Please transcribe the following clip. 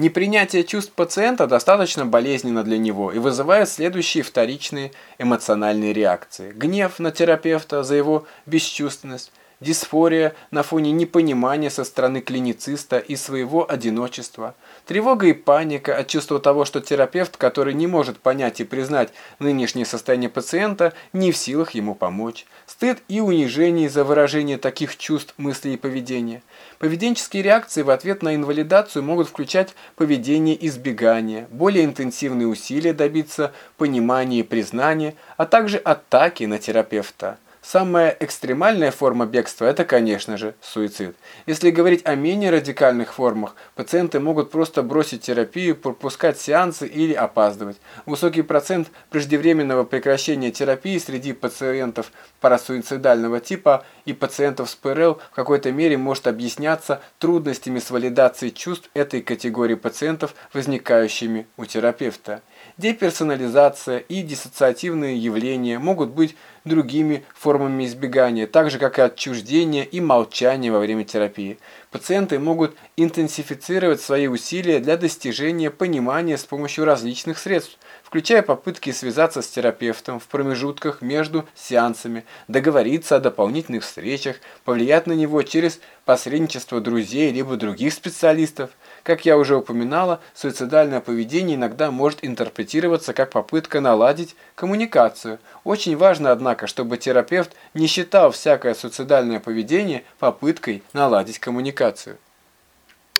Непринятие чувств пациента достаточно болезненно для него и вызывает следующие вторичные эмоциональные реакции. Гнев на терапевта за его бесчувственность, дисфория на фоне непонимания со стороны клинициста и своего одиночества, тревога и паника от чувства того, что терапевт, который не может понять и признать нынешнее состояние пациента, не в силах ему помочь, стыд и унижение за выражение таких чувств, мыслей и поведения. Поведенческие реакции в ответ на инвалидацию могут включать поведение избегания, более интенсивные усилия добиться понимания и признания, а также атаки на терапевта. Самая экстремальная форма бегства – это, конечно же, суицид. Если говорить о менее радикальных формах, пациенты могут просто бросить терапию, пропускать сеансы или опаздывать. Высокий процент преждевременного прекращения терапии среди пациентов парасуицидального типа и пациентов с ПРЛ в какой-то мере может объясняться трудностями с валидацией чувств этой категории пациентов, возникающими у терапевта. Деперсонализация и диссоциативные явления могут быть другими формами избегания, так же как и отчуждение и молчание во время терапии. Пациенты могут интенсифицировать свои усилия для достижения понимания с помощью различных средств, включая попытки связаться с терапевтом в промежутках между сеансами, договориться о дополнительных встречах, повлиять на него через посредничество друзей либо других специалистов. Как я уже упоминала, суицидальное поведение иногда может интерпретироваться как попытка наладить коммуникацию. Очень важно, однако, чтобы терапевт не считал всякое суицидальное поведение попыткой наладить коммуникацию.